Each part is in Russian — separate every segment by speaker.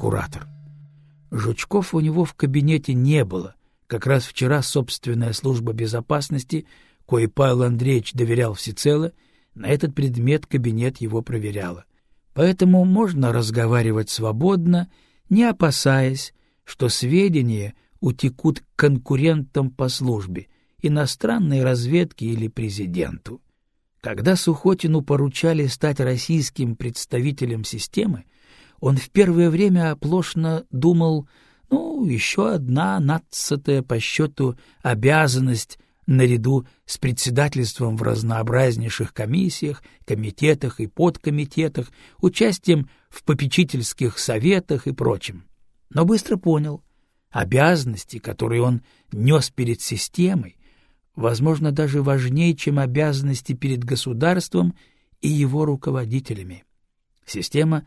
Speaker 1: куратор. Жучков у него в кабинете не было. Как раз вчера собственная служба безопасности, кое Павел Андреевич доверял всецело, на этот предмет кабинет его проверяла. Поэтому можно разговаривать свободно, не опасаясь, что сведения утекут к конкурентам по службе, иностранной разведке или президенту. Когда Сухотину поручали стать российским представителем системы, он в первое время оплошно думал, ну, еще одна нацатая по счету обязанность наряду с председательством в разнообразнейших комиссиях, комитетах и подкомитетах, участием в попечительских советах и прочем. Но быстро понял, обязанности, которые он нес перед системой, возможно, даже важнее, чем обязанности перед государством и его руководителями. Система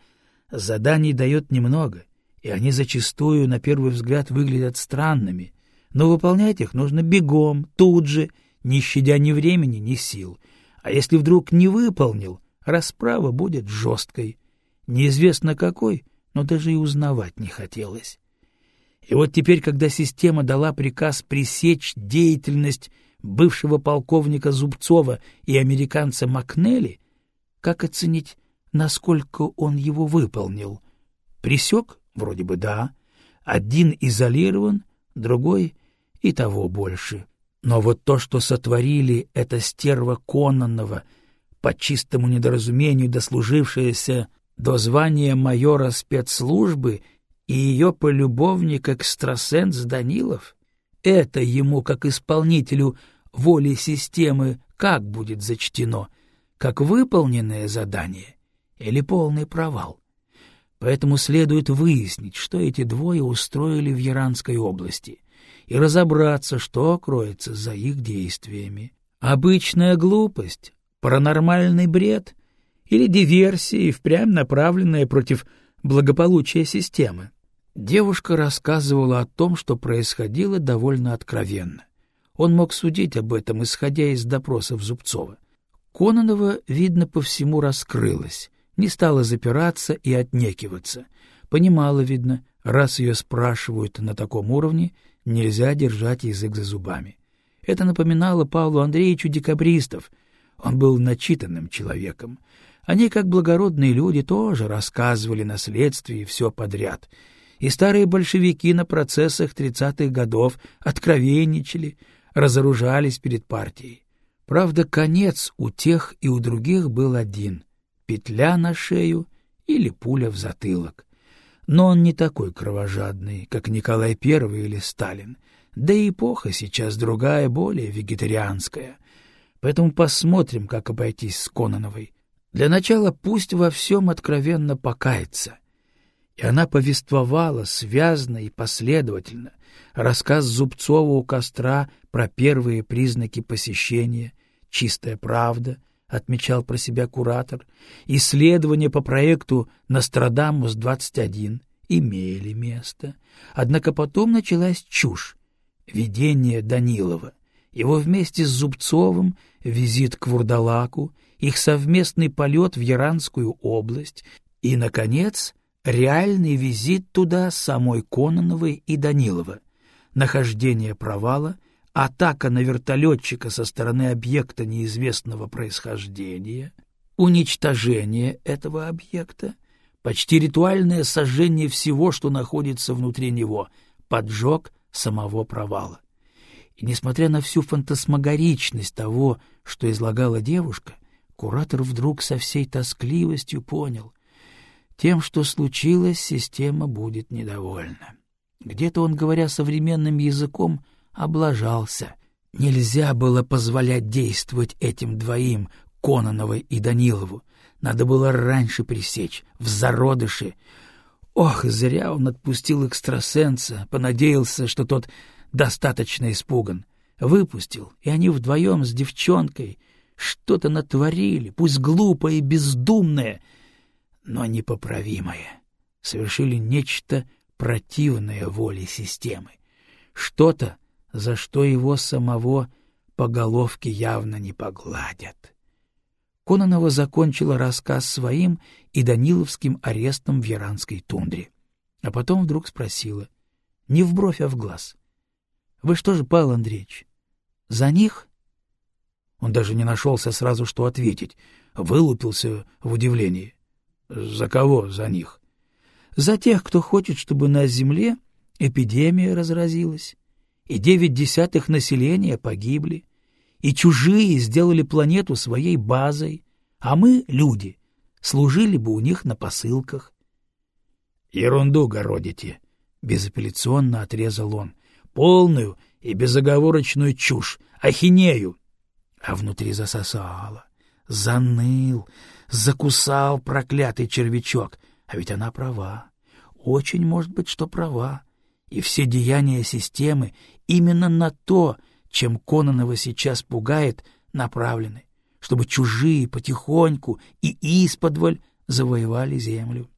Speaker 1: заданий дает немного, и они зачастую, на первый взгляд, выглядят странными, но выполнять их нужно бегом, тут же, не щадя ни времени, ни сил. А если вдруг не выполнил, расправа будет жесткой. Неизвестно какой, но даже и узнавать не хотелось. И вот теперь, когда система дала приказ пресечь деятельность бывшего полковника Зубцова и американца Макнелли, как оценить, насколько он его выполнил? Присек? Вроде бы да. Один изолирован, другой и того больше. Но вот то, что сотворили эта стерва Кононова, по чистому недоразумению дослужившаяся до звания майора спецслужбы и ее полюбовник-экстрасенс Данилов, это ему, как исполнителю воли системы, как будет зачтено, как выполненное задание или полный провал. Поэтому следует выяснить, что эти двое устроили в Яранской области, и разобраться, что кроется за их действиями. Обычная глупость, паранормальный бред или диверсия, впрямь направленная против благополучия системы. Девушка рассказывала о том, что происходило довольно откровенно. Он мог судить об этом, исходя из допросов Зубцова. Кононова, видно, по всему раскрылась, не стала запираться и отнекиваться. Понимала, видно, раз ее спрашивают на таком уровне, нельзя держать язык за зубами. Это напоминало Павлу Андреевичу декабристов. Он был начитанным человеком. Они, как благородные люди, тоже рассказывали на следствии все подряд — и старые большевики на процессах тридцатых годов откровенничали, разоружались перед партией. Правда, конец у тех и у других был один — петля на шею или пуля в затылок. Но он не такой кровожадный, как Николай I или Сталин, да и эпоха сейчас другая, более вегетарианская. Поэтому посмотрим, как обойтись с Кононовой. Для начала пусть во всем откровенно покается и она повествовала связно и последовательно рассказ Зубцова у костра про первые признаки посещения, чистая правда, отмечал про себя куратор, исследования по проекту «Нострадамус-21» имели место. Однако потом началась чушь, видение Данилова, его вместе с Зубцовым визит к Вурдалаку, их совместный полет в Яранскую область и, наконец, реальный визит туда самой Кононовой и Данилова, нахождение провала, атака на вертолетчика со стороны объекта неизвестного происхождения, уничтожение этого объекта, почти ритуальное сожжение всего, что находится внутри него, поджог самого провала. И несмотря на всю фантасмагоричность того, что излагала девушка, куратор вдруг со всей тоскливостью понял — тем, что случилось, система будет недовольна. Где-то он, говоря современным языком, облажался. Нельзя было позволять действовать этим двоим, Кононовой и Данилову. Надо было раньше пресечь, в зародыше. Ох, зря он отпустил экстрасенса, понадеялся, что тот достаточно испуган. Выпустил, и они вдвоем с девчонкой что-то натворили, пусть глупое и бездумное — но непоправимое. Совершили нечто противное воле системы. Что-то, за что его самого по головке явно не погладят. Кононова закончила рассказ своим и Даниловским арестом в Яранской тундре. а потом вдруг спросила, не в бровь, а в глаз. — Вы что же, Павел Андреевич, за них? Он даже не нашелся сразу, что ответить, вылупился в удивлении. — За кого за них? — За тех, кто хочет, чтобы на земле эпидемия разразилась, и девять десятых населения погибли, и чужие сделали планету своей базой, а мы, люди, служили бы у них на посылках. — Ерунду городите, — безапелляционно отрезал он, — полную и безоговорочную чушь, ахинею. А внутри засосало, заныл, закусал проклятый червячок, а ведь она права. Очень может быть, что права. И все деяния системы именно на то, чем Кононова сейчас пугает, направлены, чтобы чужие потихоньку и исподволь завоевали землю.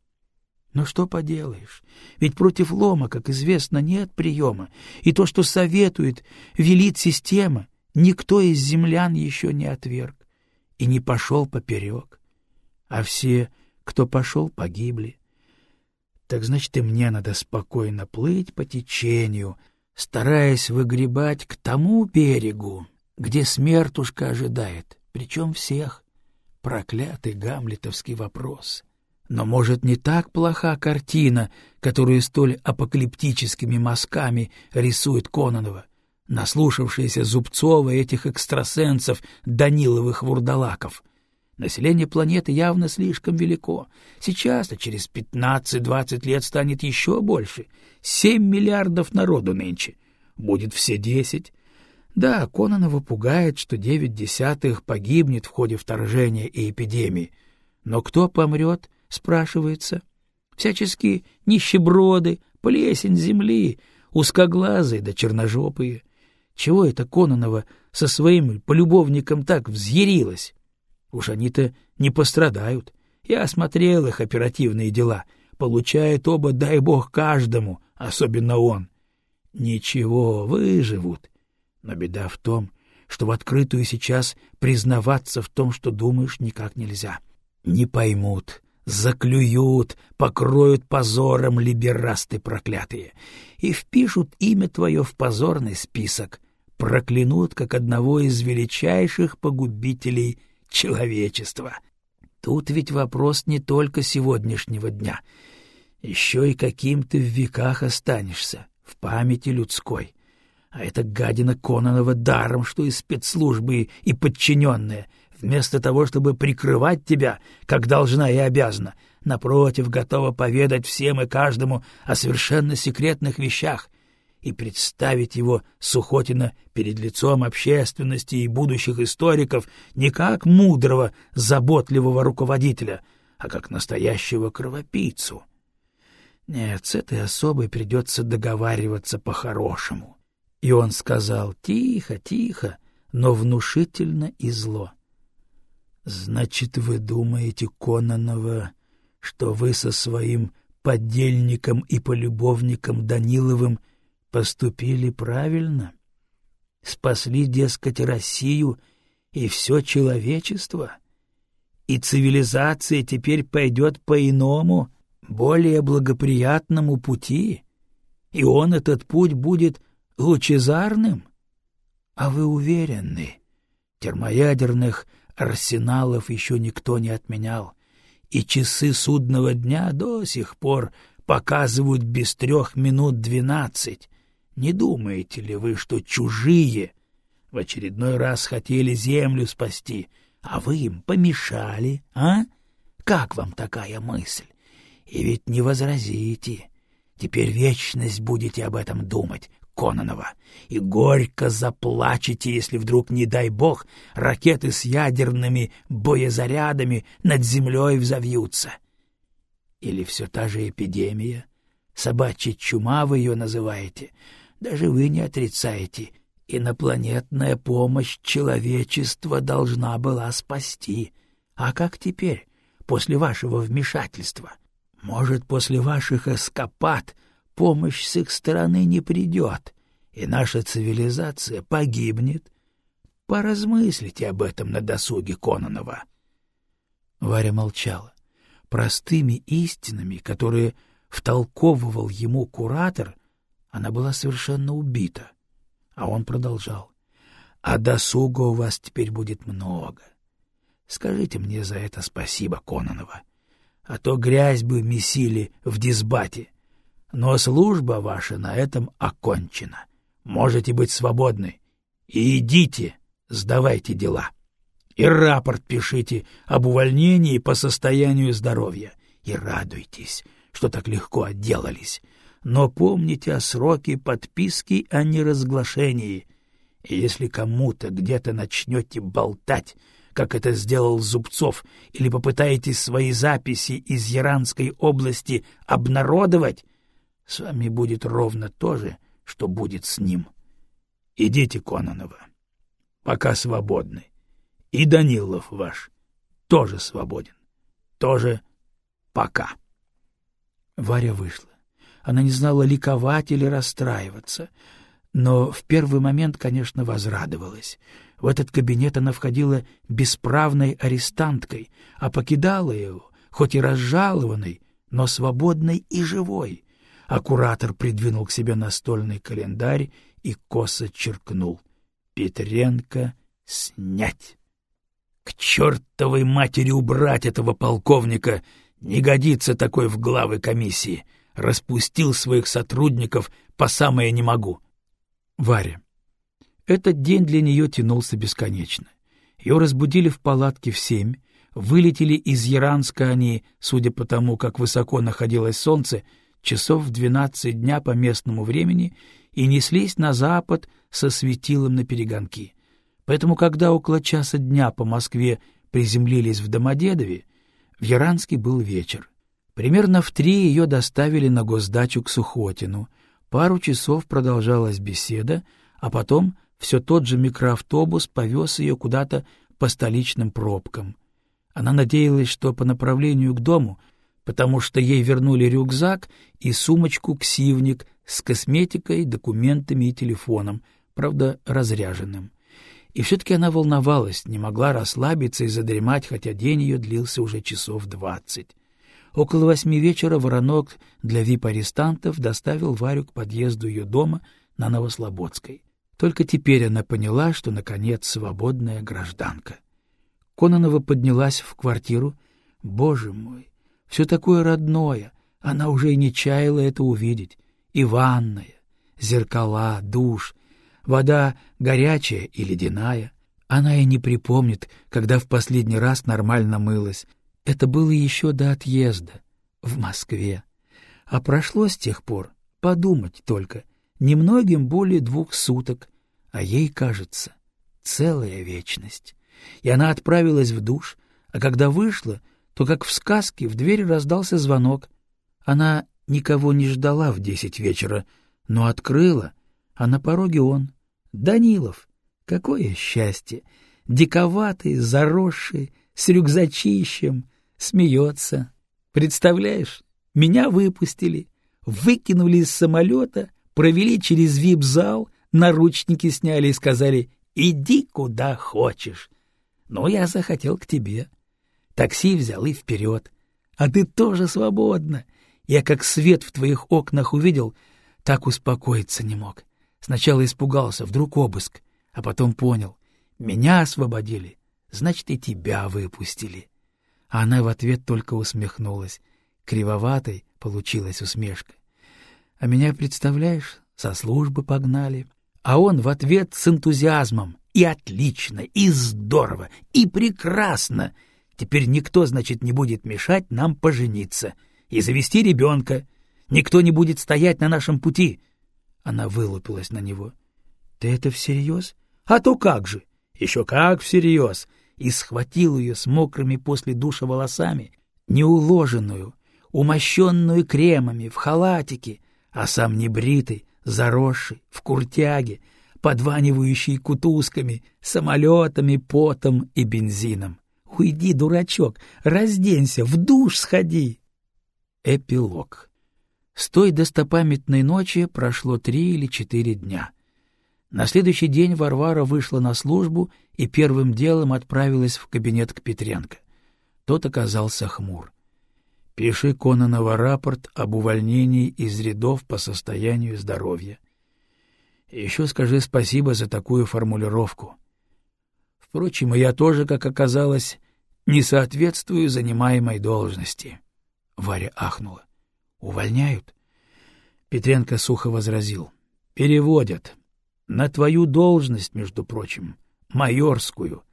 Speaker 1: Но что поделаешь, ведь против лома, как известно, нет приема, и то, что советует, велит система, никто из землян еще не отверг и не пошел поперек, а все, кто пошел, погибли. Так значит, и мне надо спокойно плыть по течению, стараясь выгребать к тому берегу, где смертушка ожидает, причем всех. Проклятый гамлетовский вопрос. Но, может, не так плоха картина, которую столь апокалиптическими мазками рисует Кононова, наслушавшаяся Зубцова этих экстрасенсов Даниловых вурдалаков — Население планеты явно слишком велико. Сейчас-то через пятнадцать-двадцать лет станет еще больше. Семь миллиардов народу нынче. Будет все десять. Да, Кононова пугает, что девять десятых погибнет в ходе вторжения и эпидемии. Но кто помрет, спрашивается. Всяческие нищеброды, плесень земли, узкоглазые да черножопые. Чего это Кононова со своим полюбовником так взъярилась? Уж они-то не пострадают. Я осмотрел их оперативные дела. Получает оба, дай бог, каждому, особенно он. Ничего, выживут. Но беда в том, что в открытую сейчас признаваться в том, что думаешь, никак нельзя. Не поймут, заклюют, покроют позором либерасты проклятые и впишут имя твое в позорный список, проклянут как одного из величайших погубителей человечества. Тут ведь вопрос не только сегодняшнего дня. Еще и каким ты в веках останешься, в памяти людской. А это гадина Кононова даром, что и спецслужбы, и подчиненные, вместо того, чтобы прикрывать тебя, как должна и обязана, напротив, готова поведать всем и каждому о совершенно секретных вещах, и представить его Сухотина перед лицом общественности и будущих историков не как мудрого, заботливого руководителя, а как настоящего кровопийцу. Нет, с этой особой придется договариваться по-хорошему. И он сказал тихо, тихо, но внушительно и зло. — Значит, вы думаете, Кононова, что вы со своим подельником и полюбовником Даниловым — поступили правильно, спасли, дескать, Россию и все человечество, и цивилизация теперь пойдет по иному, более благоприятному пути, и он этот путь будет лучезарным. А вы уверены, термоядерных арсеналов еще никто не отменял, и часы судного дня до сих пор показывают без трех минут двенадцать, не думаете ли вы, что чужие в очередной раз хотели землю спасти, а вы им помешали, а? Как вам такая мысль? И ведь не возразите. Теперь вечность будете об этом думать, Кононова, и горько заплачете, если вдруг, не дай бог, ракеты с ядерными боезарядами над землей взовьются. Или все та же эпидемия? Собачья чума вы ее называете — даже вы не отрицаете, инопланетная помощь человечества должна была спасти. А как теперь, после вашего вмешательства? Может, после ваших эскапад помощь с их стороны не придет, и наша цивилизация погибнет? Поразмыслите об этом на досуге Кононова. Варя молчала. Простыми истинами, которые втолковывал ему куратор, она была совершенно убита. А он продолжал. — А досуга у вас теперь будет много. Скажите мне за это спасибо, Кононова. А то грязь бы месили в дисбате. Но служба ваша на этом окончена. Можете быть свободны. И идите, сдавайте дела. И рапорт пишите об увольнении по состоянию здоровья. И радуйтесь, что так легко отделались. Но помните о сроке подписки о неразглашении. И если кому-то где-то начнете болтать, как это сделал Зубцов, или попытаетесь свои записи из Яранской области обнародовать, с вами будет ровно то же, что будет с ним. Идите, Кононова, пока свободны. И Данилов ваш тоже свободен. Тоже пока. Варя вышла. Она не знала, ликовать или расстраиваться, но в первый момент, конечно, возрадовалась. В этот кабинет она входила бесправной арестанткой, а покидала его, хоть и разжалованной, но свободной и живой. А куратор придвинул к себе настольный календарь и косо черкнул. «Петренко снять!» «К чертовой матери убрать этого полковника! Не годится такой в главы комиссии!» Распустил своих сотрудников по самое не могу. Варя. Этот день для нее тянулся бесконечно. Ее разбудили в палатке в семь, вылетели из Яранска они, судя по тому, как высоко находилось солнце, часов в двенадцать дня по местному времени и неслись на запад со светилом на перегонки. Поэтому, когда около часа дня по Москве приземлились в Домодедове, в Яранске был вечер. Примерно в три ее доставили на госдачу к Сухотину. Пару часов продолжалась беседа, а потом все тот же микроавтобус повез ее куда-то по столичным пробкам. Она надеялась, что по направлению к дому, потому что ей вернули рюкзак и сумочку-ксивник с косметикой, документами и телефоном, правда, разряженным. И все-таки она волновалась, не могла расслабиться и задремать, хотя день ее длился уже часов двадцать. Около восьми вечера воронок для вип-арестантов доставил Варю к подъезду ее дома на Новослободской. Только теперь она поняла, что, наконец, свободная гражданка. Кононова поднялась в квартиру. Боже мой, все такое родное, она уже и не чаяла это увидеть. И ванная, зеркала, душ, вода горячая и ледяная. Она и не припомнит, когда в последний раз нормально мылась, это было еще до отъезда, в Москве. А прошло с тех пор, подумать только, немногим более двух суток, а ей, кажется, целая вечность. И она отправилась в душ, а когда вышла, то, как в сказке, в дверь раздался звонок. Она никого не ждала в десять вечера, но открыла, а на пороге он, Данилов. Какое счастье! Диковатый, заросший, с рюкзачищем, смеется. Представляешь, меня выпустили, выкинули из самолета, провели через вип-зал, наручники сняли и сказали «иди куда хочешь». Но я захотел к тебе. Такси взял и вперед. А ты тоже свободна. Я как свет в твоих окнах увидел, так успокоиться не мог. Сначала испугался, вдруг обыск, а потом понял. Меня освободили, значит, и тебя выпустили. А она в ответ только усмехнулась. Кривоватой получилась усмешка. А меня, представляешь, со службы погнали. А он в ответ с энтузиазмом. И отлично, и здорово, и прекрасно. Теперь никто, значит, не будет мешать нам пожениться и завести ребенка. Никто не будет стоять на нашем пути. Она вылупилась на него. — Ты это всерьез? — А то как же! Еще как всерьез! И схватил ее с мокрыми после душа волосами, неуложенную, умощенную кремами, в халатике, а сам небритый, заросший, в куртяге, подванивающий кутузками, самолетами, потом и бензином. Уйди, дурачок, разденься, в душ сходи. Эпилог. С той достопамятной ночи прошло три или четыре дня. На следующий день Варвара вышла на службу и первым делом отправилась в кабинет к Петренко. Тот оказался хмур. Пиши Кононова рапорт об увольнении из рядов по состоянию здоровья. еще скажи спасибо за такую формулировку. Впрочем, я тоже, как оказалось, не соответствую занимаемой должности. Варя ахнула. Увольняют? Петренко сухо возразил. Переводят. На твою должность, между прочим, майорскую.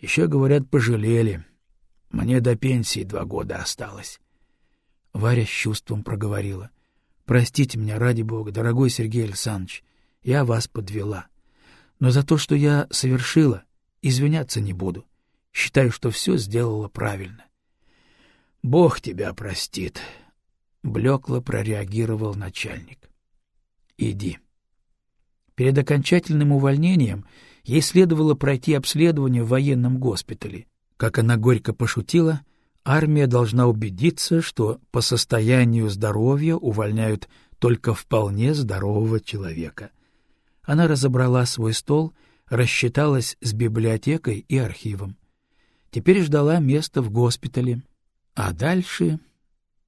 Speaker 1: Еще, говорят, пожалели. Мне до пенсии два года осталось. Варя с чувством проговорила. — Простите меня, ради бога, дорогой Сергей Александрович, я вас подвела. Но за то, что я совершила, извиняться не буду. Считаю, что все сделала правильно. — Бог тебя простит, — блекло прореагировал начальник. — Иди. Перед окончательным увольнением ей следовало пройти обследование в военном госпитале. Как она горько пошутила, армия должна убедиться, что по состоянию здоровья увольняют только вполне здорового человека. Она разобрала свой стол, рассчиталась с библиотекой и архивом. Теперь ждала места в госпитале, а дальше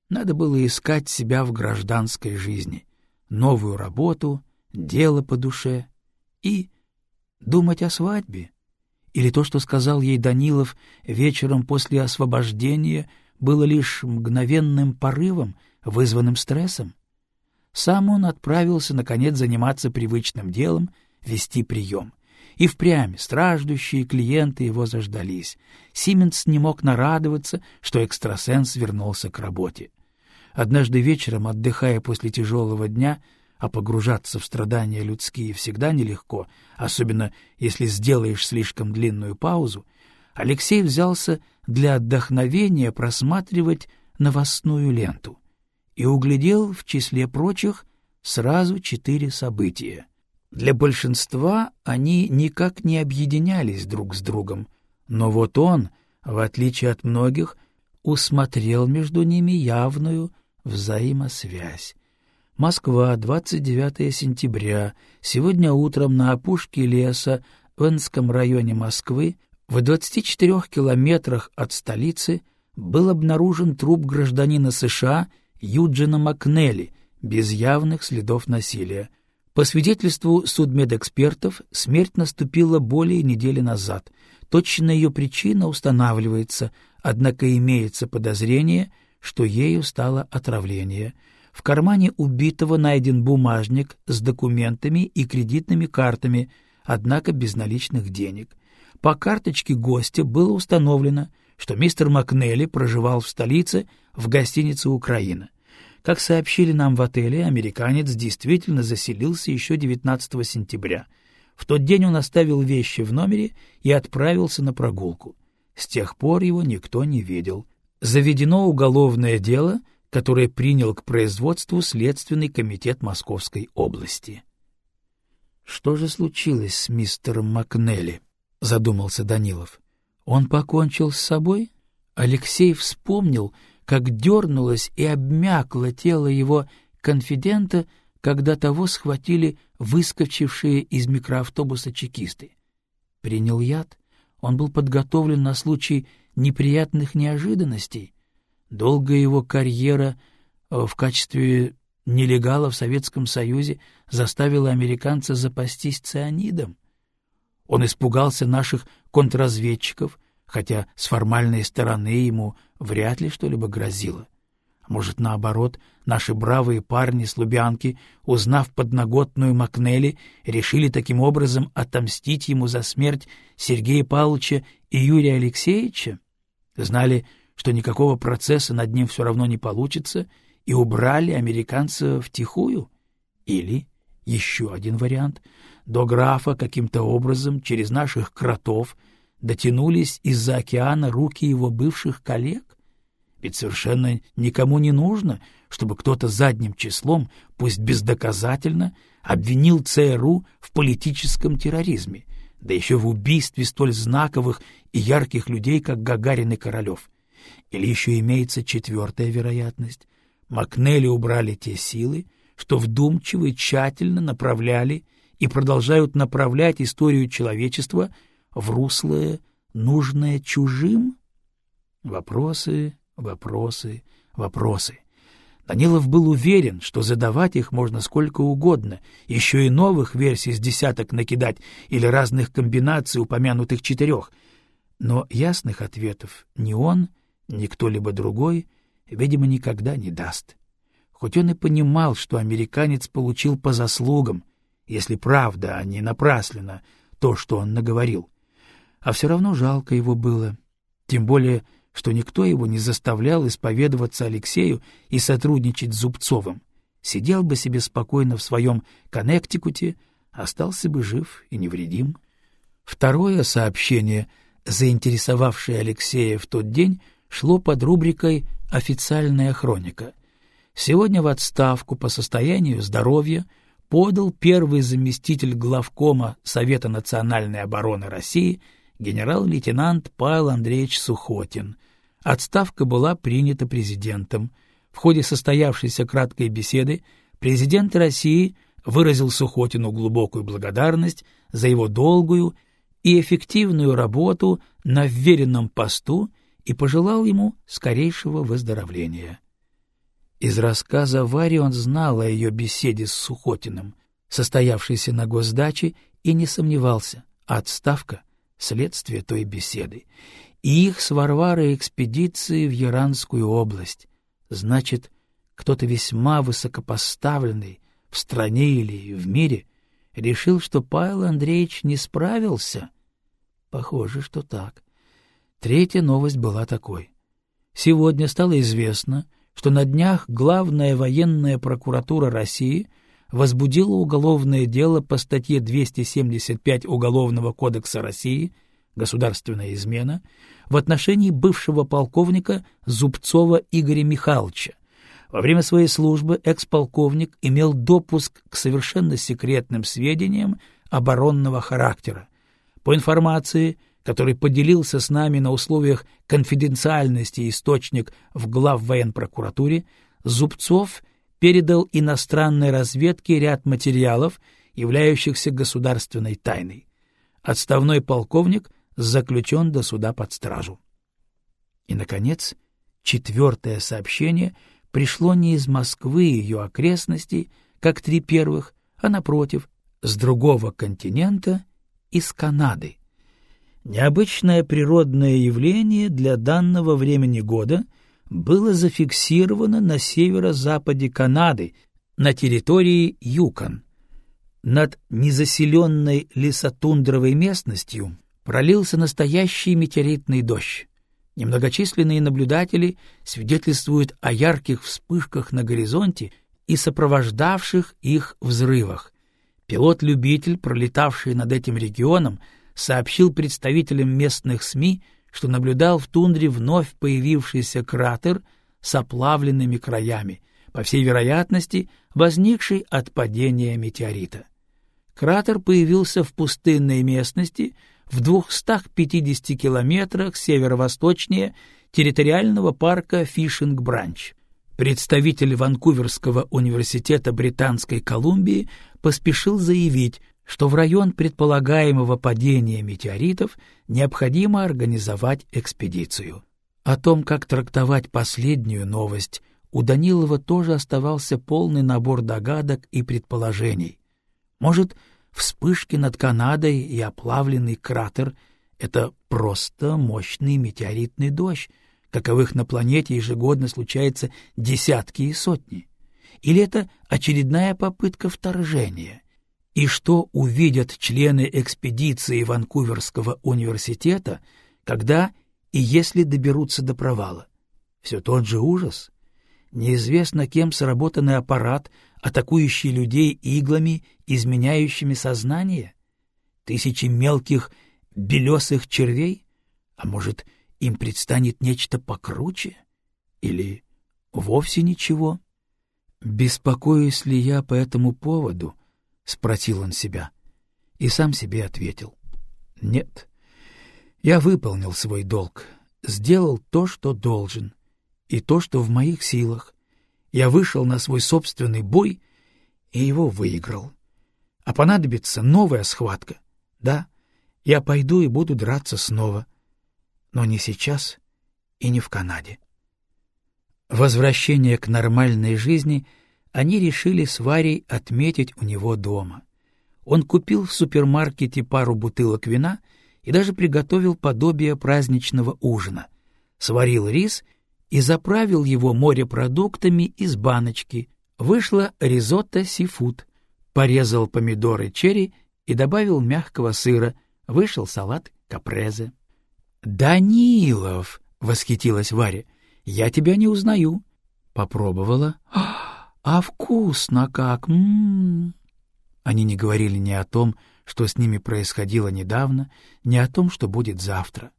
Speaker 1: надо было искать себя в гражданской жизни, новую работу, дело по душе и думать о свадьбе. Или то, что сказал ей Данилов вечером после освобождения, было лишь мгновенным порывом, вызванным стрессом? Сам он отправился, наконец, заниматься привычным делом — вести прием. И впрямь страждущие клиенты его заждались. Сименс не мог нарадоваться, что экстрасенс вернулся к работе. Однажды вечером, отдыхая после тяжелого дня, а погружаться в страдания людские всегда нелегко, особенно если сделаешь слишком длинную паузу, Алексей взялся для отдохновения просматривать новостную ленту и углядел в числе прочих сразу четыре события — для большинства они никак не объединялись друг с другом, но вот он, в отличие от многих, усмотрел между ними явную взаимосвязь. Москва, 29 сентября. Сегодня утром на опушке леса в Энском районе Москвы, в 24 километрах от столицы, был обнаружен труп гражданина США Юджина Макнелли без явных следов насилия. По свидетельству судмедэкспертов, смерть наступила более недели назад. Точно ее причина устанавливается, однако имеется подозрение, что ею стало отравление. В кармане убитого найден бумажник с документами и кредитными картами, однако без наличных денег. По карточке гостя было установлено, что мистер Макнелли проживал в столице в гостинице «Украина». Как сообщили нам в отеле, американец действительно заселился еще 19 сентября. В тот день он оставил вещи в номере и отправился на прогулку. С тех пор его никто не видел. Заведено уголовное дело, которое принял к производству Следственный комитет Московской области. «Что же случилось с мистером Макнелли?» — задумался Данилов. «Он покончил с собой?» Алексей вспомнил, как дернулось и обмякло тело его конфидента, когда того схватили выскочившие из микроавтобуса чекисты. Принял яд, он был подготовлен на случай неприятных неожиданностей. Долгая его карьера э, в качестве нелегала в Советском Союзе заставила американца запастись цианидом. Он испугался наших контрразведчиков, хотя с формальной стороны ему вряд ли что-либо грозило. Может, наоборот, наши бравые парни с Лубянки, узнав подноготную Макнелли, решили таким образом отомстить ему за смерть Сергея Павловича и Юрия Алексеевича? Знали, что никакого процесса над ним все равно не получится, и убрали американца втихую? Или, еще один вариант, до графа каким-то образом через наших кротов дотянулись из-за океана руки его бывших коллег? Ведь совершенно никому не нужно, чтобы кто-то задним числом, пусть бездоказательно, обвинил ЦРУ в политическом терроризме, да еще в убийстве столь знаковых и ярких людей, как Гагарин и Королев. Или еще имеется четвертая вероятность. Макнелли убрали те силы, что вдумчиво и тщательно направляли и продолжают направлять историю человечества в русло, нужное чужим? Вопросы, вопросы, вопросы. Данилов был уверен, что задавать их можно сколько угодно, еще и новых версий с десяток накидать или разных комбинаций упомянутых четырех. Но ясных ответов ни он, ни кто-либо другой, видимо, никогда не даст. Хоть он и понимал, что американец получил по заслугам, если правда, а не напрасленно, то, что он наговорил. А все равно жалко его было, тем более что никто его не заставлял исповедоваться Алексею и сотрудничать с Зубцовым. Сидел бы себе спокойно в своем Коннектикуте, остался бы жив и невредим. Второе сообщение, заинтересовавшее Алексея в тот день, шло под рубрикой «Официальная хроника». Сегодня в отставку по состоянию здоровья подал первый заместитель главкома Совета национальной обороны России генерал-лейтенант Павел Андреевич Сухотин — Отставка была принята президентом. В ходе состоявшейся краткой беседы президент России выразил Сухотину глубокую благодарность за его долгую и эффективную работу на вверенном посту и пожелал ему скорейшего выздоровления. Из рассказа Вари он знал о ее беседе с Сухотиным, состоявшейся на госдаче, и не сомневался, отставка — следствие той беседы и их с Варварой экспедиции в Яранскую область. Значит, кто-то весьма высокопоставленный в стране или в мире решил, что Павел Андреевич не справился? Похоже, что так. Третья новость была такой. Сегодня стало известно, что на днях главная военная прокуратура России возбудила уголовное дело по статье 275 Уголовного кодекса России — государственная измена, в отношении бывшего полковника Зубцова Игоря Михайловича. Во время своей службы экс-полковник имел допуск к совершенно секретным сведениям оборонного характера. По информации, которой поделился с нами на условиях конфиденциальности источник в глав военпрокуратуре, Зубцов передал иностранной разведке ряд материалов, являющихся государственной тайной. Отставной полковник заключен до суда под стражу. И, наконец, четвертое сообщение пришло не из Москвы и ее окрестностей, как три первых, а, напротив, с другого континента, из Канады. Необычное природное явление для данного времени года было зафиксировано на северо-западе Канады, на территории Юкон. Над незаселенной лесотундровой местностью пролился настоящий метеоритный дождь. Немногочисленные наблюдатели свидетельствуют о ярких вспышках на горизонте и сопровождавших их взрывах. Пилот-любитель, пролетавший над этим регионом, сообщил представителям местных СМИ, что наблюдал в тундре вновь появившийся кратер с оплавленными краями, по всей вероятности, возникший от падения метеорита. Кратер появился в пустынной местности, в 250 километрах северо-восточнее территориального парка Фишинг-Бранч. Представитель Ванкуверского университета Британской Колумбии поспешил заявить, что в район предполагаемого падения метеоритов необходимо организовать экспедицию. О том, как трактовать последнюю новость, у Данилова тоже оставался полный набор догадок и предположений. Может, Вспышки над Канадой и оплавленный кратер — это просто мощный метеоритный дождь, каковых на планете ежегодно случается десятки и сотни. Или это очередная попытка вторжения? И что увидят члены экспедиции Ванкуверского университета, когда и если доберутся до провала? Все тот же ужас? Неизвестно кем сработанный аппарат — атакующие людей иглами, изменяющими сознание? Тысячи мелких белесых червей? А может, им предстанет нечто покруче? Или вовсе ничего? «Беспокоюсь ли я по этому поводу?» — спросил он себя. И сам себе ответил. «Нет. Я выполнил свой долг, сделал то, что должен, и то, что в моих силах. Я вышел на свой собственный бой и его выиграл. А понадобится новая схватка. Да, я пойду и буду драться снова. Но не сейчас и не в Канаде. Возвращение к нормальной жизни они решили с Варей отметить у него дома. Он купил в супермаркете пару бутылок вина и даже приготовил подобие праздничного ужина. Сварил рис и заправил его морепродуктами из баночки. Вышло ризотто сифуд. Порезал помидоры черри и добавил мягкого сыра. Вышел салат капрезе. «Данилов!» — восхитилась Варя. «Я тебя не узнаю». Попробовала. «А вкусно как! М -м -м. Они не говорили ни о том, что с ними происходило недавно, ни о том, что будет завтра.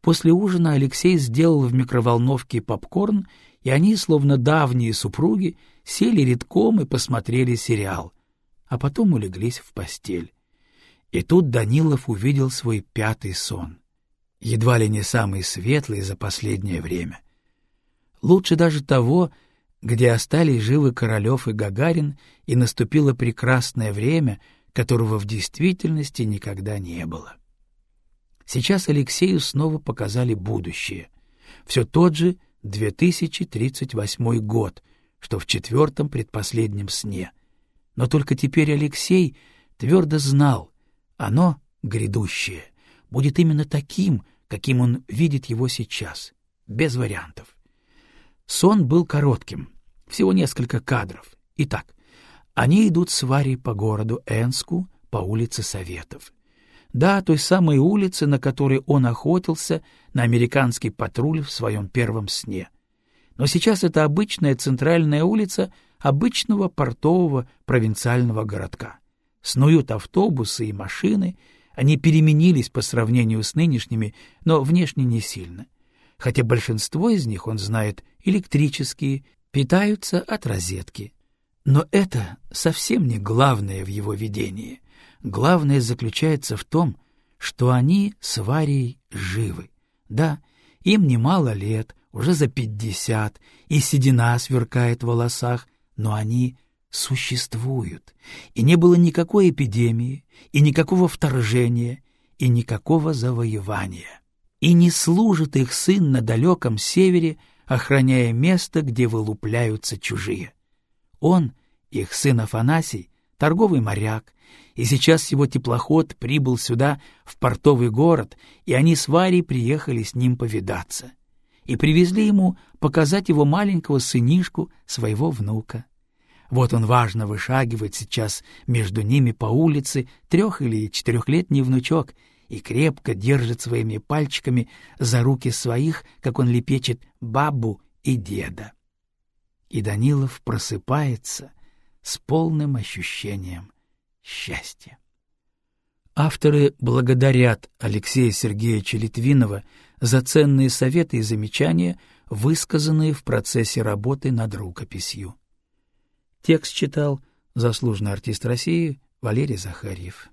Speaker 1: После ужина Алексей сделал в микроволновке попкорн, и они, словно давние супруги, сели редком и посмотрели сериал, а потом улеглись в постель. И тут Данилов увидел свой пятый сон, едва ли не самый светлый за последнее время. Лучше даже того, где остались живы Королев и Гагарин, и наступило прекрасное время, которого в действительности никогда не было. Сейчас Алексею снова показали будущее. Все тот же 2038 год, что в четвертом предпоследнем сне. Но только теперь Алексей твердо знал, оно, грядущее, будет именно таким, каким он видит его сейчас, без вариантов. Сон был коротким, всего несколько кадров. Итак, они идут с Варей по городу Энску, по улице Советов. Да, той самой улице, на которой он охотился на американский патруль в своем первом сне. Но сейчас это обычная центральная улица обычного портового провинциального городка. Снуют автобусы и машины, они переменились по сравнению с нынешними, но внешне не сильно. Хотя большинство из них, он знает, электрические, питаются от розетки. Но это совсем не главное в его видении. Главное заключается в том, что они с Варей живы. Да, им немало лет, уже за пятьдесят, и седина сверкает в волосах, но они существуют, и не было никакой эпидемии, и никакого вторжения, и никакого завоевания. И не служит их сын на далеком севере, охраняя место, где вылупляются чужие. Он, их сын Афанасий, торговый моряк, и сейчас его теплоход прибыл сюда, в портовый город, и они с Варей приехали с ним повидаться. И привезли ему показать его маленького сынишку, своего внука. Вот он важно вышагивает сейчас между ними по улице, трех- или четырехлетний внучок, и крепко держит своими пальчиками за руки своих, как он лепечет, бабу и деда. И Данилов просыпается с полным ощущением счастья. Авторы благодарят Алексея Сергеевича Литвинова за ценные советы и замечания, высказанные в процессе работы над рукописью. Текст читал заслуженный артист России Валерий Захарьев.